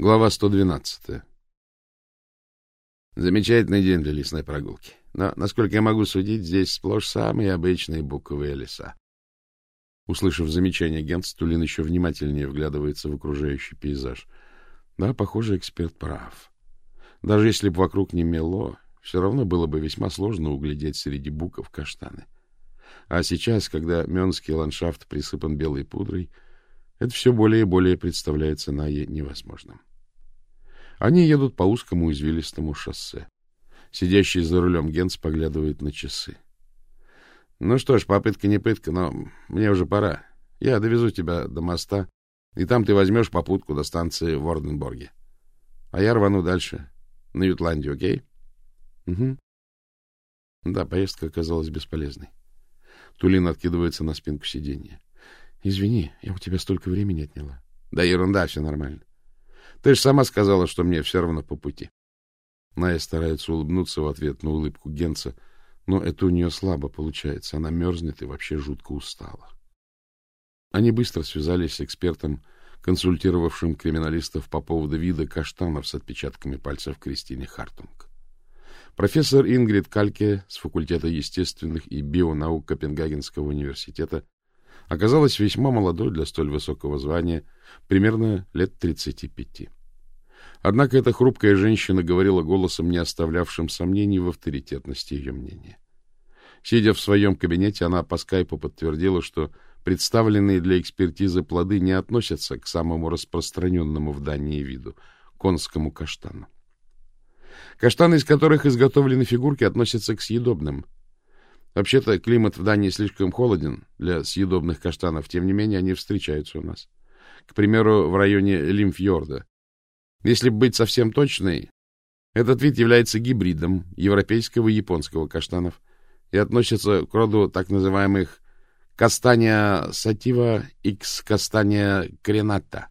Глава 112. Замечательный день для лесной прогулки. Но, насколько я могу судить, здесь сплошь самые обычные буковые леса. Услышав замечание, Генц Тулин еще внимательнее вглядывается в окружающий пейзаж. Да, похоже, эксперт прав. Даже если бы вокруг не мело, все равно было бы весьма сложно углядеть среди буков каштаны. А сейчас, когда мёнский ландшафт присыпан белой пудрой, это все более и более представляется Найе невозможным. Они едут по узкому извилистому шоссе. Сидящий за рулем Генц поглядывает на часы. — Ну что ж, попытка не пытка, но мне уже пора. Я довезу тебя до моста, и там ты возьмешь попутку до станции в Орденборге. А я рвану дальше, на Ютландию, окей? — Угу. Да, поездка оказалась бесполезной. Тулин откидывается на спинку сиденья. — Извини, я у тебя столько времени отняла. — Да ерунда, все нормально. Ты же сама сказала, что мне все равно по пути. Ная старается улыбнуться в ответ на улыбку Генца, но это у нее слабо получается. Она мерзнет и вообще жутко устала. Они быстро связались с экспертом, консультировавшим криминалистов по поводу вида каштанов с отпечатками пальцев Кристине Хартунг. Профессор Ингрид Кальке с факультета естественных и бионаук Копенгагенского университета оказалась весьма молодой для столь высокого звания, примерно лет 35. Однако эта хрупкая женщина говорила голосом, не оставлявшим сомнений в авторитетности ее мнения. Сидя в своем кабинете, она по скайпу подтвердила, что представленные для экспертизы плоды не относятся к самому распространенному в Дании виду — конскому каштану. Каштаны, из которых изготовлены фигурки, относятся к съедобным — Вообще-то климат в Дании слишком холоден для съедобных каштанов, тем не менее они встречаются у нас. К примеру, в районе Лимфьорда. Если быть совсем точной, этот вид является гибридом европейского и японского каштанов и относится к роду так называемых Кастания сатива x Кастания крената.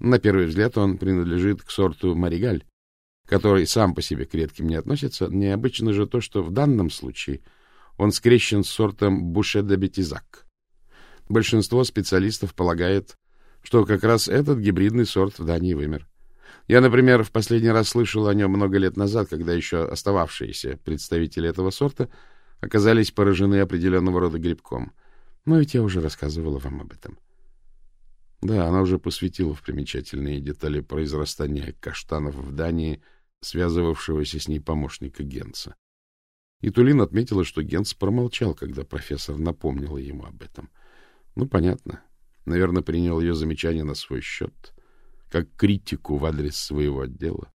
На первый взгляд он принадлежит к сорту маригаль, который сам по себе к редким не относится. Необычно же то, что в данном случае – он скрещен с сортом буше де бетизак. Большинство специалистов полагает, что как раз этот гибридный сорт в Дании вымер. Я, например, в последний раз слышал о нем много лет назад, когда еще остававшиеся представители этого сорта оказались поражены определенного рода грибком. Но ведь я уже рассказывала вам об этом. Да, она уже посвятила в примечательные детали произрастания каштанов в Дании, связывавшегося с ней помощника Генца. И Тулин отметила, что Генц промолчал, когда профессор напомнила ему об этом. Ну, понятно. Наверное, принял ее замечание на свой счет, как критику в адрес своего отдела.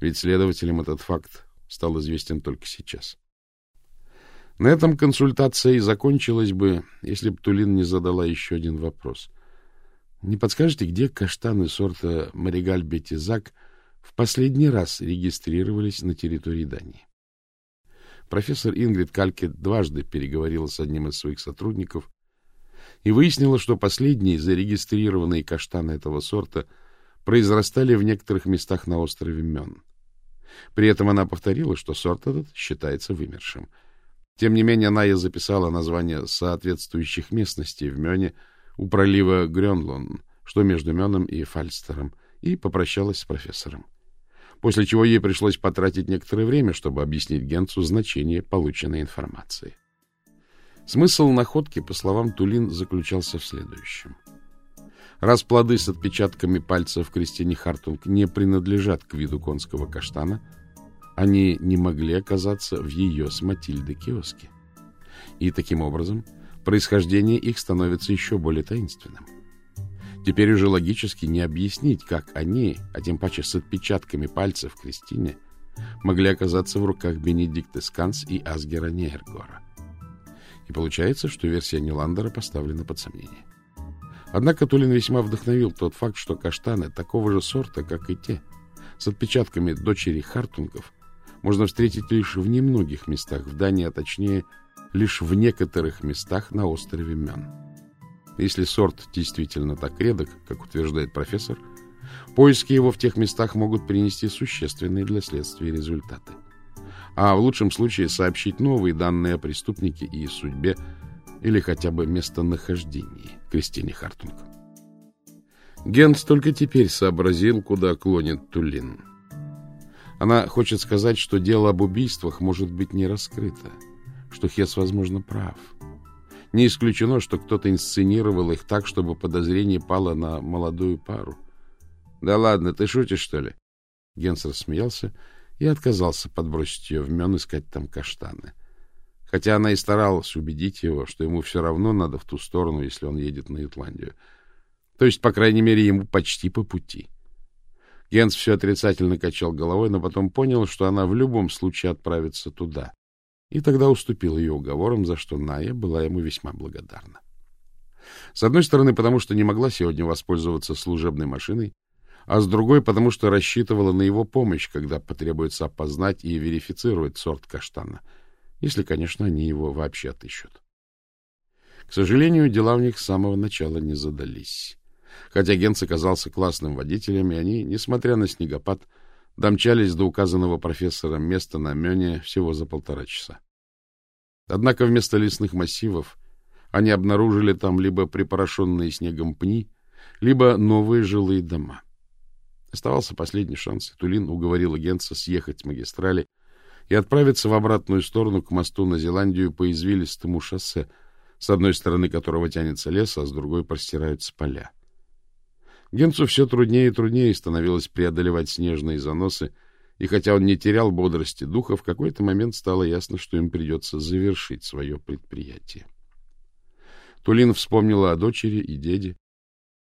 Ведь следователям этот факт стал известен только сейчас. На этом консультация и закончилась бы, если бы Тулин не задала еще один вопрос. Не подскажете, где каштаны сорта Маригаль-Бетизак в последний раз регистрировались на территории Дании? Профессор Ингрид Кальке дважды переговорила с одним из своих сотрудников и выяснила, что последние зарегистрированные каштаны этого сорта произрастали в некоторых местах на острове Мён. При этом она повторила, что сорт этот считается вымершим. Тем не менее, она и записала название соответствующих местностей в Мёне у пролива Грёнлон, что между Мёном и Фальстером, и попрощалась с профессором после чего ей пришлось потратить некоторое время, чтобы объяснить Генцу значение полученной информации. Смысл находки, по словам Тулин, заключался в следующем. Раз плоды с отпечатками пальцев Кристине Хартунг не принадлежат к виду конского каштана, они не могли оказаться в ее с Матильдой киоске. И таким образом происхождение их становится еще более таинственным. Теперь уже логически не объяснить, как они, а тем паче с отпечатками пальцев Кристине, могли оказаться в руках Бенедикта Сканс и Асгера Нейргора. И получается, что версия Ниландера поставлена под сомнение. Однако Тулин весьма вдохновил тот факт, что каштаны такого же сорта, как и те, с отпечатками дочери Хартунгов, можно встретить лишь в немногих местах в Дании, а точнее, лишь в некоторых местах на острове Мён. Если сорт действительно так редок, как утверждает профессор, поиски его в тех местах могут принести существенные для следствия результаты. А в лучшем случае сообщить новые данные о преступнике и судьбе или хотя бы местонахождении Кристине Хартунг. Генс только теперь сообразил, куда клонит Тулин. Она хочет сказать, что дело об убийствах может быть не раскрыто, что Хес, возможно, прав. Не исключено, что кто-то инсценировал их так, чтобы подозрение пало на молодую пару. — Да ладно, ты шутишь, что ли? Генс рассмеялся и отказался подбросить ее в мен искать там каштаны. Хотя она и старалась убедить его, что ему все равно надо в ту сторону, если он едет на Ютландию. То есть, по крайней мере, ему почти по пути. Генс все отрицательно качал головой, но потом понял, что она в любом случае отправится туда. И тогда уступил ее уговорам, за что Ная была ему весьма благодарна. С одной стороны, потому что не могла сегодня воспользоваться служебной машиной, а с другой, потому что рассчитывала на его помощь, когда потребуется опознать и верифицировать сорт каштана, если, конечно, они его вообще отыщут. К сожалению, дела у них с самого начала не задались. Хотя Генц оказался классным водителем, и они, несмотря на снегопад, домчались до указанного профессором места на Мене всего за полтора часа. Однако вместо лесных массивов они обнаружили там либо припорошенные снегом пни, либо новые жилые дома. Оставался последний шанс, и Тулин уговорил Генца съехать с магистрали и отправиться в обратную сторону к мосту на Зеландию по извилистому шоссе, с одной стороны которого тянется лес, а с другой простираются поля. Генцу все труднее и труднее становилось преодолевать снежные заносы, и хотя он не терял бодрости духа, в какой-то момент стало ясно, что им придется завершить свое предприятие. Тулин вспомнила о дочери и деде.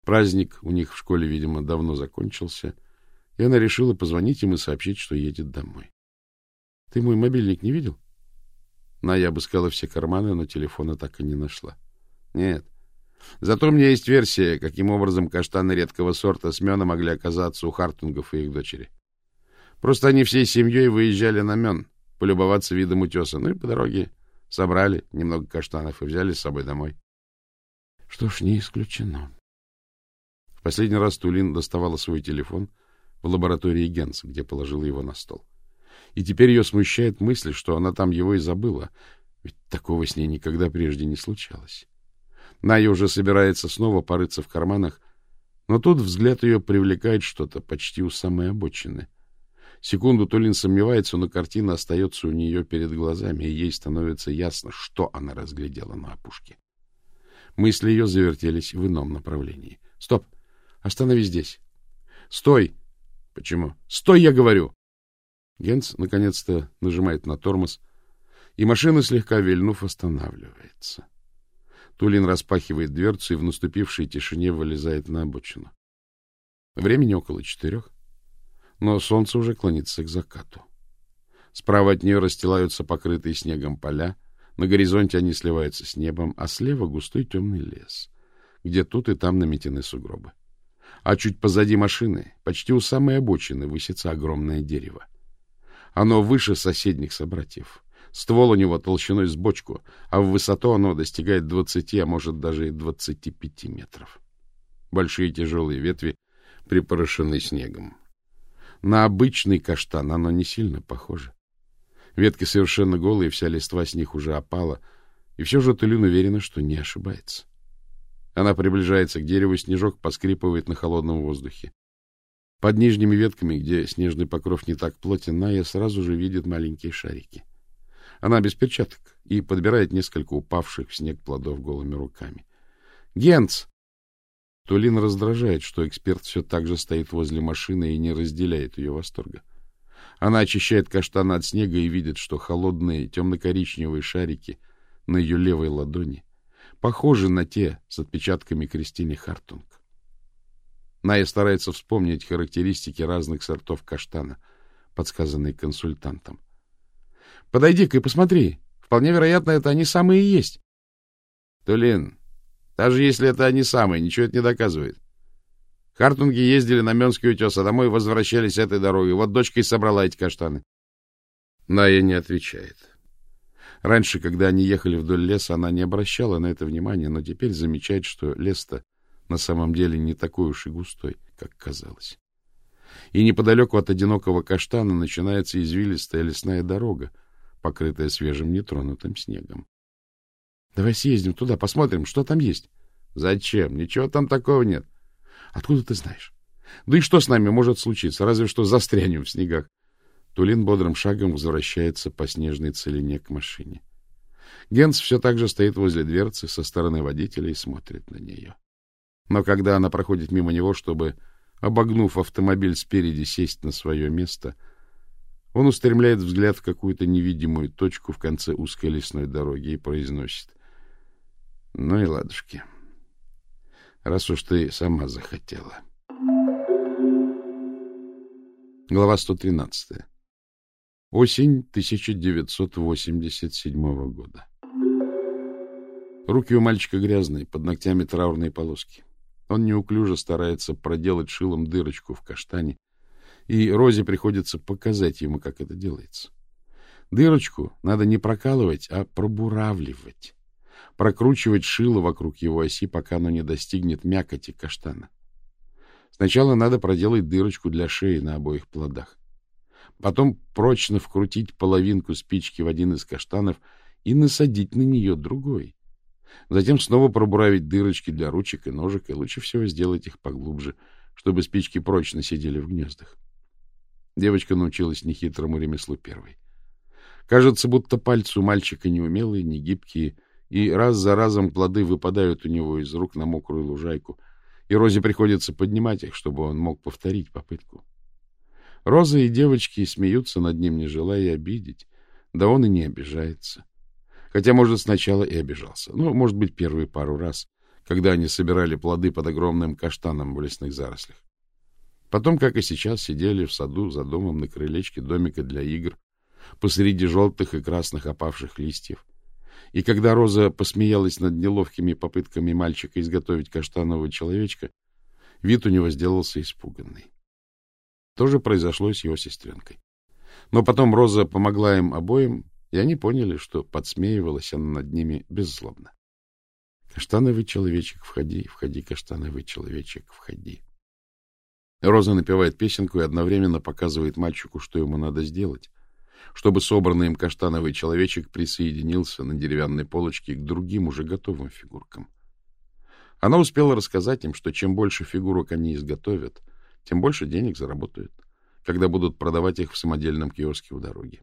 Праздник у них в школе, видимо, давно закончился, и она решила позвонить им и сообщить, что едет домой. — Ты мой мобильник не видел? Ная обыскала все карманы, но телефона так и не нашла. — Нет. Зато у меня есть версия, каким образом каштаны редкого сорта смена могли оказаться у Хартунгов и их дочери. Просто они всей семьей выезжали на мен, полюбоваться видом утеса, ну и по дороге собрали немного каштанов и взяли с собой домой. Что ж, не исключено. В последний раз Тулин доставала свой телефон в лаборатории Генса, где положила его на стол. И теперь ее смущает мысль, что она там его и забыла, ведь такого с ней никогда прежде не случалось. Ная уже собирается снова порыться в карманах, но тут взгляд ее привлекает что-то почти у самой обочины. Секунду Тулин сомневается, но картина остается у нее перед глазами, и ей становится ясно, что она разглядела на опушке. Мысли ее завертелись в ином направлении. — Стоп! Остановись здесь! — Стой! — Почему? — Стой, я говорю! Генц наконец-то нажимает на тормоз, и машина, слегка вильнув, останавливается. Тулин распахивает дверцу и в наступившей тишине вылезает на обочину. Времени около четырех, но солнце уже клонится к закату. Справа от нее расстилаются покрытые снегом поля, на горизонте они сливаются с небом, а слева густой темный лес, где тут и там наметены сугробы. А чуть позади машины, почти у самой обочины, высится огромное дерево. Оно выше соседних собратьев. Ствол у него толщиной с бочку, а в высоту оно достигает 20, а может даже и 25 метров. Большие тяжелые ветви припорошены снегом. На обычный каштан оно не сильно похоже. Ветки совершенно голые, вся листва с них уже опала, и все же Тулин уверена, что не ошибается. Она приближается к дереву, снежок поскрипывает на холодном воздухе. Под нижними ветками, где снежный покров не так плотен, Ная сразу же видит маленькие шарики. Она без перчаток и подбирает несколько упавших в снег плодов голыми руками. «Генц!» Тулин раздражает, что эксперт все так же стоит возле машины и не разделяет ее восторга. Она очищает каштан от снега и видит, что холодные темно-коричневые шарики на ее левой ладони похожи на те с отпечатками Кристины Хартунг. Ная старается вспомнить характеристики разных сортов каштана, подсказанные консультантом. Подойди-ка и посмотри. Вполне вероятно, это они самые и есть. Тулин, даже если это они самые, ничего это не доказывает. Хартунги ездили на Менский утес, а домой возвращались этой дорогой. Вот дочка и собрала эти каштаны. Ная не отвечает. Раньше, когда они ехали вдоль леса, она не обращала на это внимания, но теперь замечает, что лес-то на самом деле не такой уж и густой, как казалось. И неподалеку от одинокого каштана начинается извилистая лесная дорога, покрытая свежим нетронутым снегом. — Давай съездим туда, посмотрим, что там есть. — Зачем? Ничего там такого нет. Откуда ты знаешь? Да и что с нами может случиться? Разве что застрянем в снегах. Тулин бодрым шагом возвращается по снежной целине к машине. Генс все так же стоит возле дверцы со стороны водителя и смотрит на нее. Но когда она проходит мимо него, чтобы, обогнув автомобиль спереди, сесть на свое место, он устремляет взгляд в какую-то невидимую точку в конце узкой лесной дороги и произносит. — Ну и ладушки, раз уж ты сама захотела. Глава 113. Осень 1987 года. Руки у мальчика грязные, под ногтями траурные полоски. Он неуклюже старается проделать шилом дырочку в каштане, и Розе приходится показать ему, как это делается. Дырочку надо не прокалывать, а пробуравливать, прокручивать шило вокруг его оси, пока оно не достигнет мякоти каштана. Сначала надо проделать дырочку для шеи на обоих плодах. Потом прочно вкрутить половинку спички в один из каштанов и насадить на нее другой. Затем снова пробуравить дырочки для ручек и ножек, и лучше всего сделать их поглубже, чтобы спички прочно сидели в гнездах. Девочка научилась нехитрому ремеслу первой. Кажется, будто пальцы у мальчика неумелые, не гибкие, и раз за разом плоды выпадают у него из рук на мокрую лужайку, и Розе приходится поднимать их, чтобы он мог повторить попытку. Роза и девочки смеются над ним, не желая обидеть, да он и не обижается. Хотя, может, сначала и обижался. Ну, может быть, первые пару раз, когда они собирали плоды под огромным каштаном в лесных зарослях. Потом, как и сейчас, сидели в саду за домом на крылечке домика для игр, посреди желтых и красных опавших листьев. И когда Роза посмеялась над неловкими попытками мальчика изготовить каштанового человечка, вид у него сделался испуганный. То же произошло с его сестренкой. Но потом Роза помогла им обоим, и они поняли, что подсмеивалась она над ними беззлобно. Каштановый человечек, входи, входи, каштановый человечек, входи. Роза напевает песенку и одновременно показывает мальчику, что ему надо сделать, чтобы собранный им каштановый человечек присоединился на деревянной полочке к другим уже готовым фигуркам. Она успела рассказать им, что чем больше фигурок они изготовят, тем больше денег заработают, когда будут продавать их в самодельном киоске у дороги.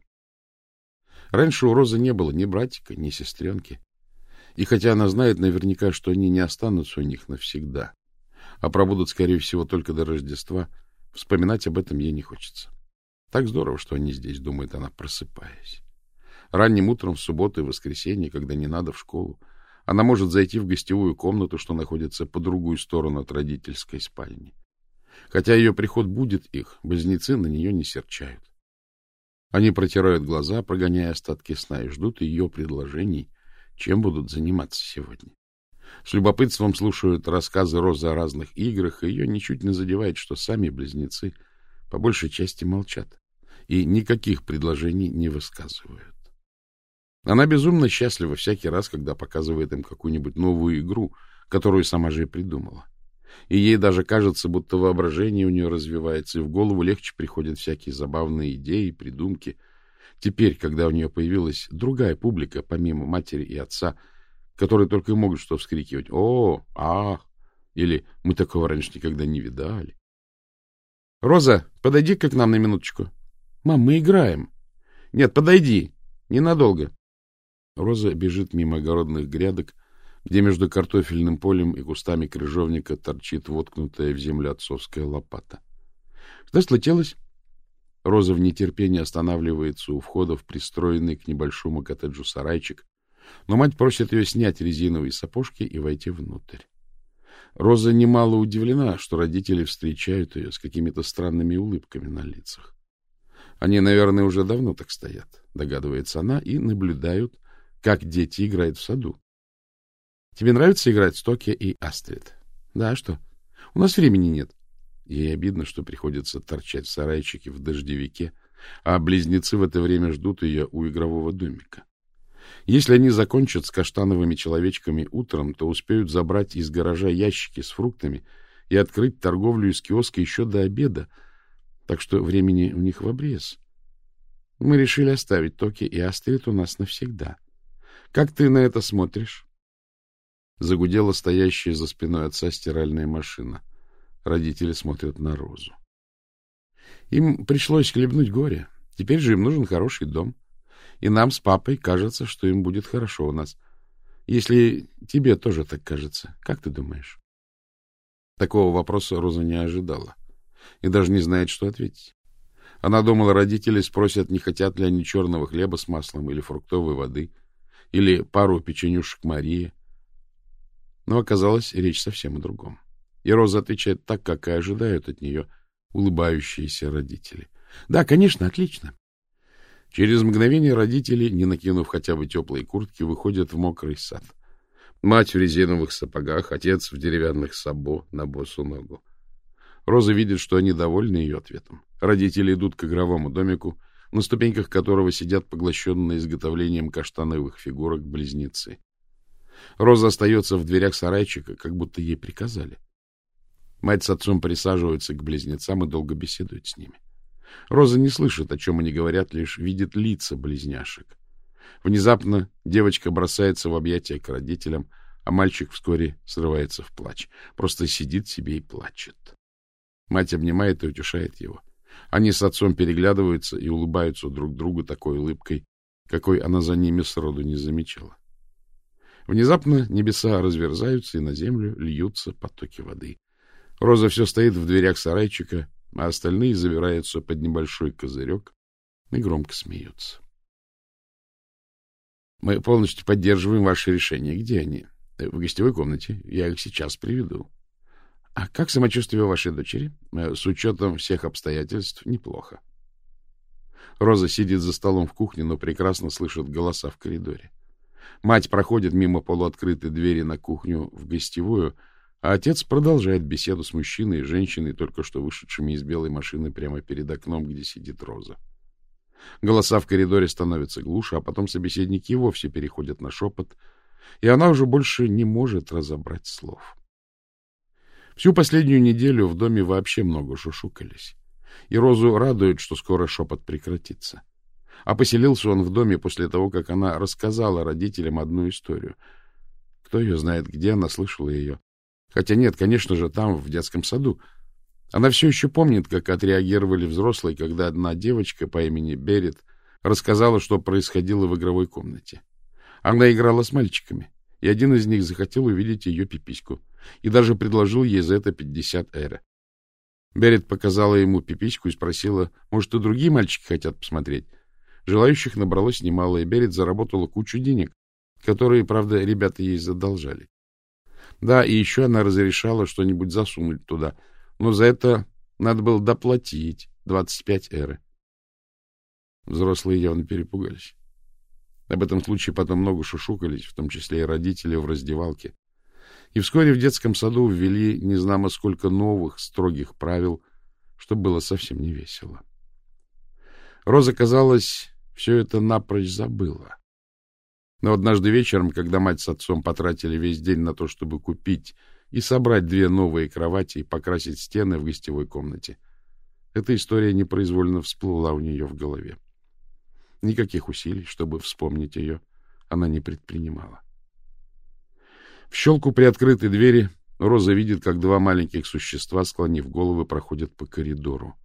Раньше у Розы не было ни братика, ни сестренки. И хотя она знает наверняка, что они не останутся у них навсегда, а пробудут, скорее всего, только до Рождества, вспоминать об этом ей не хочется. Так здорово, что они здесь, думает она, просыпаясь. Ранним утром в субботу и воскресенье, когда не надо в школу, она может зайти в гостевую комнату, что находится по другую сторону от родительской спальни. Хотя ее приход будет их, близнецы на нее не серчают. Они протирают глаза, прогоняя остатки сна, и ждут ее предложений, чем будут заниматься сегодня. С любопытством слушают рассказы Розы о разных играх, и ее ничуть не задевает, что сами близнецы по большей части молчат и никаких предложений не высказывают. Она безумно счастлива всякий раз, когда показывает им какую-нибудь новую игру, которую сама же и придумала и ей даже кажется, будто воображение у нее развивается, и в голову легче приходят всякие забавные идеи и придумки. Теперь, когда у нее появилась другая публика, помимо матери и отца, которые только и могут что вскрикивать «О! Ах!» или «Мы такого раньше никогда не видали». «Роза, подойди-ка к нам на минуточку». «Мам, мы играем». «Нет, подойди. Ненадолго». Роза бежит мимо огородных грядок, где между картофельным полем и кустами крыжовника торчит воткнутая в землю отцовская лопата. Что случилось? Роза в нетерпении останавливается у входа в пристроенный к небольшому коттеджу сарайчик, но мать просит ее снять резиновые сапожки и войти внутрь. Роза немало удивлена, что родители встречают ее с какими-то странными улыбками на лицах. Они, наверное, уже давно так стоят, догадывается она, и наблюдают, как дети играют в саду. Тебе нравится играть с Токи и Астрид? Да, а что? У нас времени нет. Ей обидно, что приходится торчать в сарайчике в дождевике, а близнецы в это время ждут ее у игрового домика. Если они закончат с каштановыми человечками утром, то успеют забрать из гаража ящики с фруктами и открыть торговлю из киоска еще до обеда, так что времени у них в обрез. Мы решили оставить Токи и Астрид у нас навсегда. Как ты на это смотришь? Загудела стоящая за спиной отца стиральная машина. Родители смотрят на Розу. Им пришлось хлебнуть горе. Теперь же им нужен хороший дом. И нам с папой кажется, что им будет хорошо у нас. Если тебе тоже так кажется, как ты думаешь? Такого вопроса Роза не ожидала и даже не знает, что ответить. Она думала, родители спросят, не хотят ли они черного хлеба с маслом или фруктовой воды, или пару печенюшек Марии. Но оказалось, речь совсем о другом. И Роза отвечает так, как и ожидают от нее улыбающиеся родители. Да, конечно, отлично. Через мгновение родители, не накинув хотя бы теплые куртки, выходят в мокрый сад. Мать в резиновых сапогах, отец в деревянных сабо на босу ногу. Роза видит, что они довольны ее ответом. Родители идут к игровому домику, на ступеньках которого сидят поглощенные изготовлением каштановых фигурок близнецы. Роза остается в дверях сарайчика, как будто ей приказали. Мать с отцом присаживаются к близнецам и долго беседуют с ними. Роза не слышит, о чем они говорят, лишь видит лица близняшек. Внезапно девочка бросается в объятия к родителям, а мальчик вскоре срывается в плач. Просто сидит себе и плачет. Мать обнимает и утешает его. Они с отцом переглядываются и улыбаются друг другу такой улыбкой, какой она за ними сроду не замечала. Внезапно небеса разверзаются, и на землю льются потоки воды. Роза все стоит в дверях сарайчика, а остальные забираются под небольшой козырек и громко смеются. Мы полностью поддерживаем ваше решение. Где они? В гостевой комнате. Я их сейчас приведу. А как самочувствие вашей дочери? Э, с учетом всех обстоятельств неплохо. Роза сидит за столом в кухне, но прекрасно слышит голоса в коридоре. Мать проходит мимо полуоткрытой двери на кухню в гостевую, а отец продолжает беседу с мужчиной и женщиной, только что вышедшими из белой машины прямо перед окном, где сидит Роза. Голоса в коридоре становятся глуше, а потом собеседники вовсе переходят на шепот, и она уже больше не может разобрать слов. Всю последнюю неделю в доме вообще много шушукались. И Розу радует, что скоро шепот прекратится. А поселился он в доме после того, как она рассказала родителям одну историю. Кто ее знает, где она слышала ее. Хотя нет, конечно же, там, в детском саду. Она все еще помнит, как отреагировали взрослые, когда одна девочка по имени Берет рассказала, что происходило в игровой комнате. Она играла с мальчиками, и один из них захотел увидеть ее пипиську и даже предложил ей за это 50 эро. Берет показала ему пипиську и спросила, может, и другие мальчики хотят посмотреть. Желающих набралось немало, и Берет заработала кучу денег, которые, правда, ребята ей задолжали. Да, и еще она разрешала что-нибудь засунуть туда, но за это надо было доплатить 25 эры. Взрослые явно перепугались. Об этом случае потом много шушукались, в том числе и родители в раздевалке. И вскоре в детском саду ввели незнамо сколько новых строгих правил, что было совсем не весело. Роза, казалось, все это напрочь забыла. Но однажды вечером, когда мать с отцом потратили весь день на то, чтобы купить и собрать две новые кровати и покрасить стены в гостевой комнате, эта история непроизвольно всплыла у нее в голове. Никаких усилий, чтобы вспомнить ее, она не предпринимала. В щелку приоткрытой двери Роза видит, как два маленьких существа, склонив головы, проходят по коридору.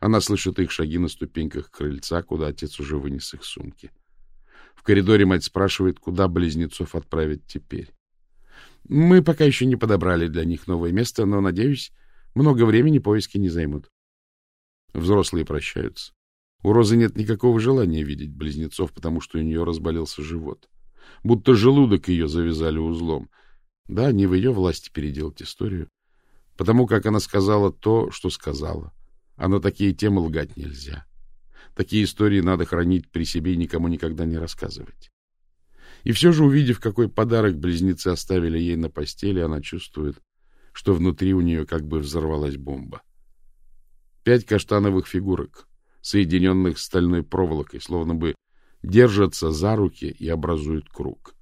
Она слышит их шаги на ступеньках крыльца, куда отец уже вынес их сумки. В коридоре мать спрашивает, куда близнецов отправить теперь. Мы пока еще не подобрали для них новое место, но, надеюсь, много времени поиски не займут. Взрослые прощаются. У Розы нет никакого желания видеть близнецов, потому что у нее разболелся живот. Будто желудок ее завязали узлом. Да, не в ее власти переделать историю. Потому как она сказала то, что сказала. А на такие темы лгать нельзя. Такие истории надо хранить при себе и никому никогда не рассказывать. И все же, увидев, какой подарок близнецы оставили ей на постели, она чувствует, что внутри у нее как бы взорвалась бомба. Пять каштановых фигурок, соединенных стальной проволокой, словно бы держатся за руки и образуют круг.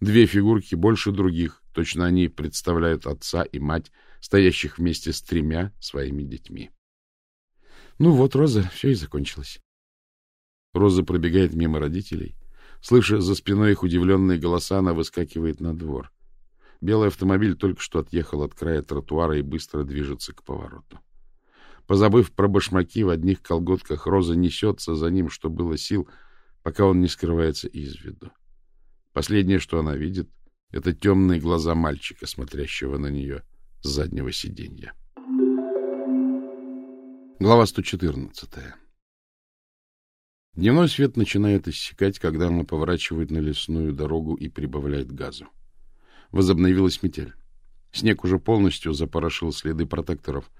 Две фигурки больше других, точно они представляют отца и мать, стоящих вместе с тремя своими детьми. Ну вот, Роза, все и закончилось. Роза пробегает мимо родителей. Слыша за спиной их удивленные голоса, она выскакивает на двор. белый автомобиль только что отъехал от края тротуара и быстро движется к повороту. Позабыв про башмаки, в одних колготках Роза несется за ним, что было сил, пока он не скрывается из виду. Последнее, что она видит, — это темные глаза мальчика, смотрящего на нее с заднего сиденья. Глава 114. Дневной свет начинает иссякать, когда она поворачивает на лесную дорогу и прибавляет газу. Возобновилась метель. Снег уже полностью запорошил следы протекторов.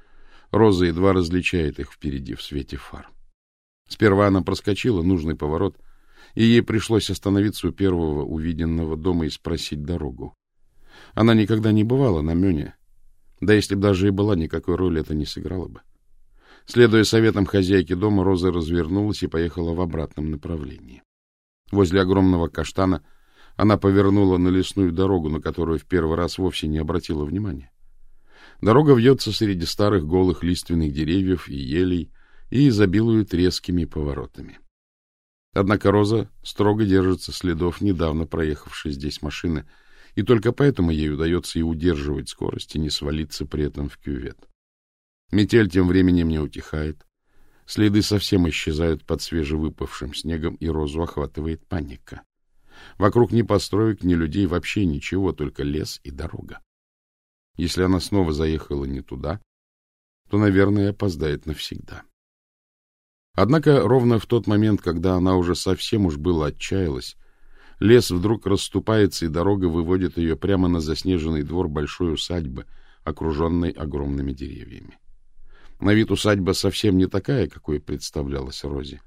Роза едва различает их впереди в свете фар. Сперва она проскочила нужный поворот, и ей пришлось остановиться у первого увиденного дома и спросить дорогу. Она никогда не бывала на Мёне, да если бы даже и была, никакой роли это не сыграло бы. Следуя советам хозяйки дома, Роза развернулась и поехала в обратном направлении. Возле огромного каштана она повернула на лесную дорогу, на которую в первый раз вовсе не обратила внимания. Дорога вьется среди старых голых лиственных деревьев и елей и изобилует резкими поворотами. Однако Роза строго держится следов недавно проехавшей здесь машины, и только поэтому ей удается и удерживать скорость, и не свалиться при этом в кювет. Метель тем временем не утихает. Следы совсем исчезают под свежевыпавшим снегом, и Розу охватывает паника. Вокруг ни построек, ни людей, вообще ничего, только лес и дорога. Если она снова заехала не туда, то, наверное, опоздает навсегда. Однако ровно в тот момент, когда она уже совсем уж было отчаялась, лес вдруг расступается, и дорога выводит ее прямо на заснеженный двор большой усадьбы, окруженной огромными деревьями. На вид усадьба совсем не такая, какой представлялась Розе.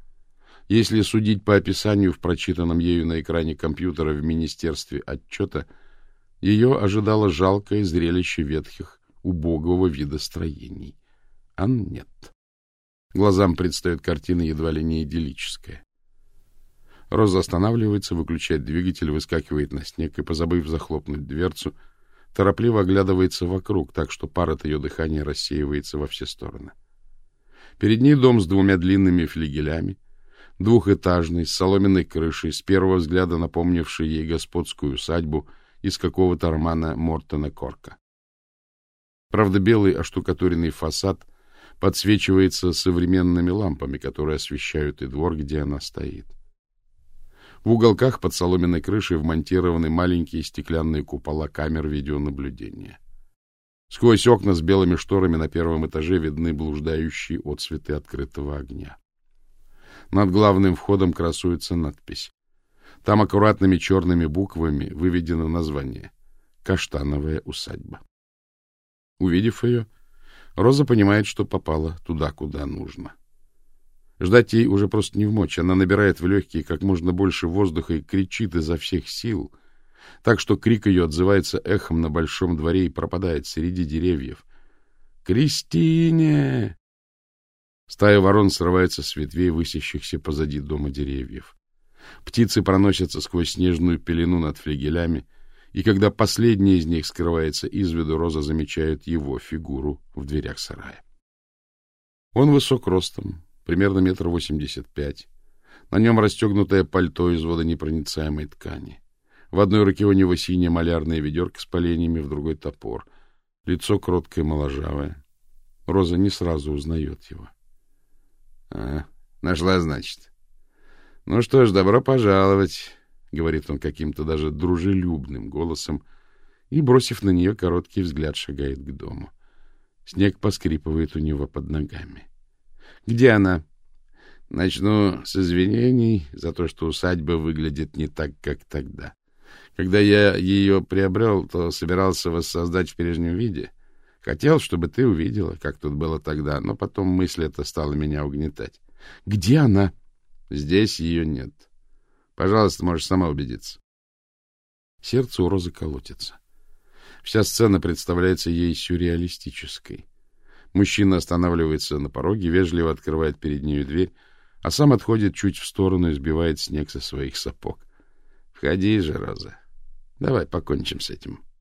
Если судить по описанию в прочитанном ею на экране компьютера в министерстве отчета, ее ожидало жалкое зрелище ветхих, убогого вида строений. А нет. Глазам предстает картина едва ли не идиллическая. Роза останавливается, выключает двигатель, выскакивает на снег и, позабыв захлопнуть дверцу, торопливо оглядывается вокруг, так что пар от ее дыхания рассеивается во все стороны. Перед ней дом с двумя длинными флигелями, двухэтажный, с соломенной крышей, с первого взгляда напомнивший ей господскую усадьбу из какого-то романа Мортона Корка. Правда, белый оштукатуренный фасад подсвечивается современными лампами, которые освещают и двор, где она стоит. В уголках под соломенной крышей вмонтированы маленькие стеклянные купола камер видеонаблюдения. Сквозь окна с белыми шторами на первом этаже видны блуждающие отсветы открытого огня. Над главным входом красуется надпись. Там аккуратными черными буквами выведено название «Каштановая усадьба». Увидев ее, Роза понимает, что попала туда, куда нужно. Ждать ей уже просто не в мочь. Она набирает в легкие как можно больше воздуха и кричит изо всех сил, так что крик ее отзывается эхом на большом дворе и пропадает среди деревьев. «Кристине!» Стая ворон срывается с ветвей, высящихся позади дома деревьев. Птицы проносятся сквозь снежную пелену над флигелями, и когда последняя из них скрывается из виду, Роза замечает его фигуру в дверях сарая. Он высок ростом, примерно метр восемьдесят пять. На нем расстегнутое пальто из водонепроницаемой ткани. В одной руке у него синяя малярная ведерко с поленьями, в другой топор. Лицо кроткое моложавое. Роза не сразу узнает его. — А, нашла, значит. — Ну что ж, добро пожаловать, — говорит он каким-то даже дружелюбным голосом, и, бросив на нее короткий взгляд, шагает к дому. Снег поскрипывает у него под ногами. — где она? Начну с извинений за то, что усадьба выглядит не так, как тогда. Когда я ее приобрел, то собирался воссоздать в прежнем виде. Хотел, чтобы ты увидела, как тут было тогда, но потом мысль эта стала меня угнетать. Где она? Здесь ее нет. Пожалуйста, можешь сама убедиться. Сердце у Розы колотится. Вся сцена представляется ей сюрреалистической. Мужчина останавливается на пороге, вежливо открывает перед нею дверь, а сам отходит чуть в сторону и сбивает снег со своих сапог. — Входи же, Роза. Давай покончим с этим. —